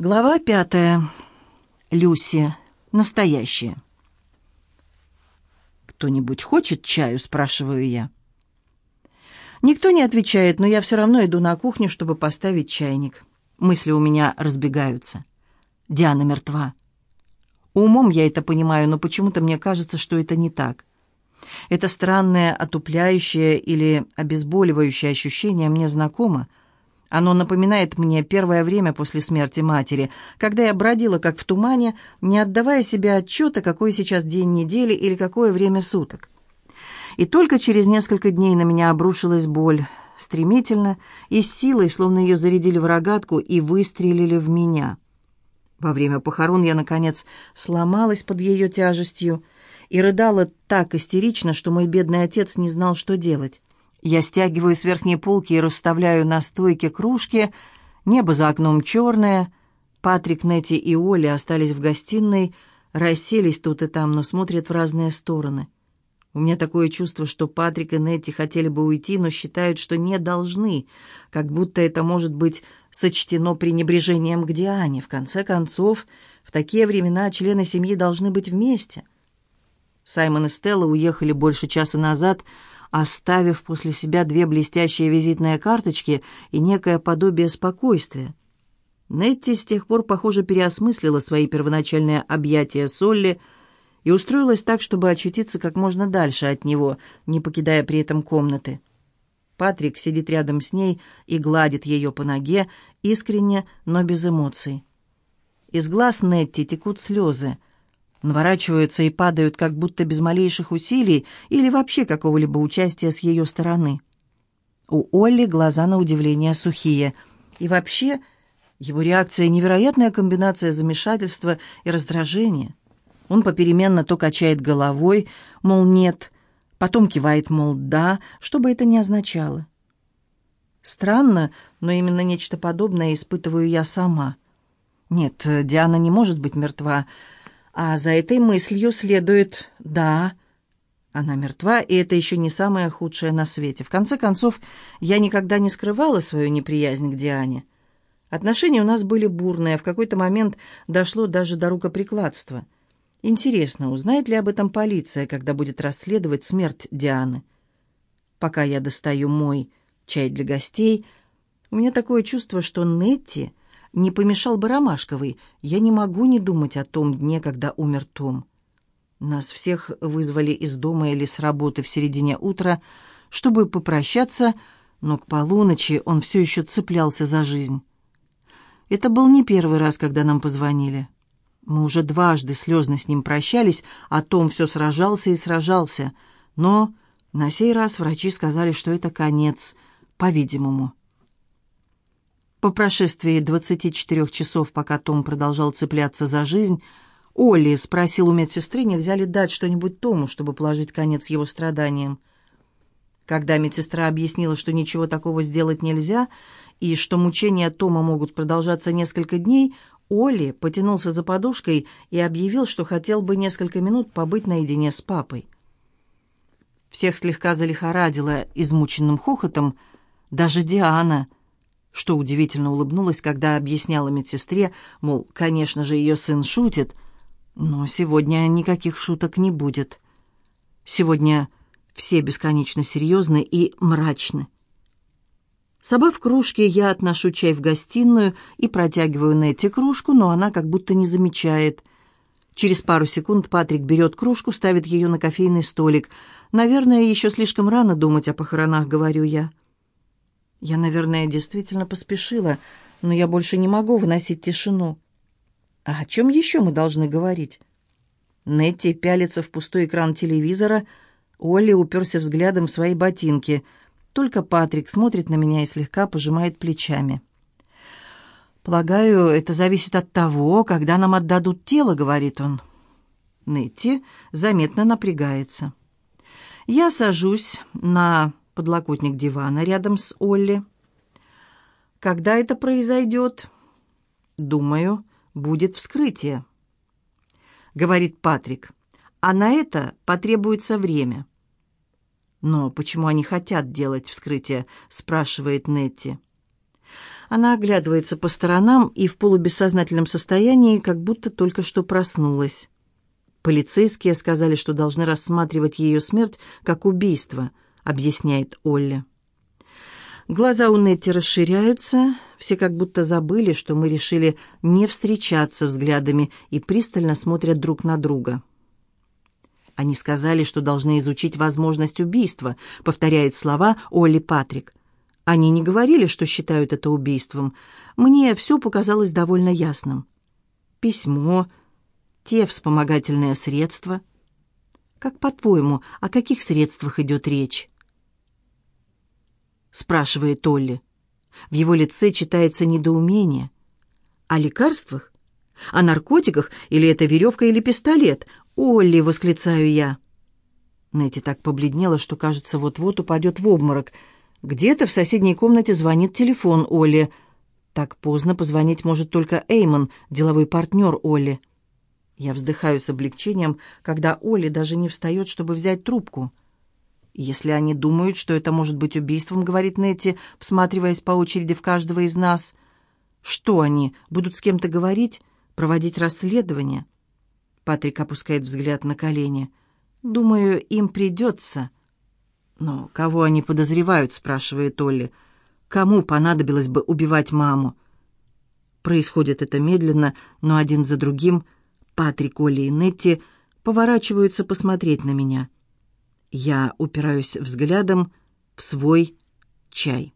Глава пятая. Люси. Настоящая. «Кто-нибудь хочет чаю?» – спрашиваю я. Никто не отвечает, но я все равно иду на кухню, чтобы поставить чайник. Мысли у меня разбегаются. Диана мертва. Умом я это понимаю, но почему-то мне кажется, что это не так. Это странное, отупляющее или обезболивающее ощущение мне знакомо – оно напоминает мне первое время после смерти матери, когда я бродила как в тумане, не отдавая себе отчета, какой сейчас день недели или какое время суток. И только через несколько дней на меня обрушилась боль, стремительно и с силой, словно ее зарядили в рогатку и выстрелили в меня. Во время похорон я, наконец, сломалась под ее тяжестью и рыдала так истерично, что мой бедный отец не знал, что делать. Я стягиваю с верхней полки и расставляю на стойке кружки. Небо за окном черное. Патрик, Нетти и Оля остались в гостиной, расселись тут и там, но смотрят в разные стороны. У меня такое чувство, что Патрик и Нетти хотели бы уйти, но считают, что не должны, как будто это может быть сочтено пренебрежением к Диане. В конце концов, в такие времена члены семьи должны быть вместе. Саймон и Стелла уехали больше часа назад, оставив после себя две блестящие визитные карточки и некое подобие спокойствия. Нетти с тех пор, похоже, переосмыслила свои первоначальные объятия Солли и устроилась так, чтобы очутиться как можно дальше от него, не покидая при этом комнаты. Патрик сидит рядом с ней и гладит ее по ноге, искренне, но без эмоций. Из глаз Нетти текут слезы наворачиваются и падают как будто без малейших усилий или вообще какого-либо участия с ее стороны. У Олли глаза на удивление сухие. И вообще, его реакция — невероятная комбинация замешательства и раздражения. Он попеременно то качает головой, мол, нет, потом кивает, мол, да, что бы это ни означало. Странно, но именно нечто подобное испытываю я сама. Нет, Диана не может быть мертва. А за этой мыслью следует «да». Она мертва, и это еще не самое худшее на свете. В конце концов, я никогда не скрывала свою неприязнь к Диане. Отношения у нас были бурные, а в какой-то момент дошло даже до рукоприкладства. Интересно, узнает ли об этом полиция, когда будет расследовать смерть Дианы? Пока я достаю мой чай для гостей, у меня такое чувство, что Нетти не помешал бы Ромашковой. Я не могу не думать о том дне, когда умер Том. Нас всех вызвали из дома или с работы в середине утра, чтобы попрощаться, но к полуночи он все еще цеплялся за жизнь. Это был не первый раз, когда нам позвонили. Мы уже дважды слезно с ним прощались, а Том все сражался и сражался. Но на сей раз врачи сказали, что это конец, по-видимому. По прошествии 24 часов, пока Том продолжал цепляться за жизнь, Олли спросил у медсестры, нельзя ли дать что-нибудь Тому, чтобы положить конец его страданиям. Когда медсестра объяснила, что ничего такого сделать нельзя и что мучения Тома могут продолжаться несколько дней, Олли потянулся за подушкой и объявил, что хотел бы несколько минут побыть наедине с папой. Всех слегка залихорадило измученным хохотом, даже Диана — что удивительно улыбнулась, когда объясняла медсестре, мол, конечно же, ее сын шутит, но сегодня никаких шуток не будет. Сегодня все бесконечно серьезны и мрачны. Собав кружки, я отношу чай в гостиную и протягиваю Нетти кружку, но она как будто не замечает. Через пару секунд Патрик берет кружку, ставит ее на кофейный столик. «Наверное, еще слишком рано думать о похоронах», — говорю я. «Я...» Я, наверное, действительно поспешила, но я больше не могу выносить тишину. А о чем еще мы должны говорить? Нетти пялится в пустой экран телевизора, Олли уперся взглядом в свои ботинки. Только Патрик смотрит на меня и слегка пожимает плечами. «Полагаю, это зависит от того, когда нам отдадут тело», — говорит он. Нетти заметно напрягается. Я сажусь на подлокотник дивана рядом с Олли. «Когда это произойдет?» «Думаю, будет вскрытие», — говорит Патрик. «А на это потребуется время». «Но почему они хотят делать вскрытие?» — спрашивает Нетти. Она оглядывается по сторонам и в полубессознательном состоянии, как будто только что проснулась. Полицейские сказали, что должны рассматривать ее смерть как убийство — объясняет Олли. Глаза у Нетти расширяются, все как будто забыли, что мы решили не встречаться взглядами и пристально смотрят друг на друга. Они сказали, что должны изучить возможность убийства, повторяет слова Олли Патрик. Они не говорили, что считают это убийством. Мне все показалось довольно ясным. Письмо, те вспомогательные средства. Как по-твоему, о каких средствах идет речь? — спрашивает Олли. В его лице читается недоумение. «О лекарствах? О наркотиках? Или это веревка или пистолет? Олли!» — восклицаю я. Нэти так побледнела, что, кажется, вот-вот упадет в обморок. Где-то в соседней комнате звонит телефон Олли. Так поздно позвонить может только Эймон, деловой партнер Олли. Я вздыхаю с облегчением, когда Олли даже не встает, чтобы взять трубку. «Если они думают, что это может быть убийством», — говорит Нетти, всматриваясь по очереди в каждого из нас. «Что они? Будут с кем-то говорить? Проводить расследование?» Патрик опускает взгляд на колени. «Думаю, им придется». «Но кого они подозревают?» — спрашивает Олли. «Кому понадобилось бы убивать маму?» Происходит это медленно, но один за другим Патрик, Олли и Нетти поворачиваются посмотреть на меня — я упираюсь взглядом в свой чай.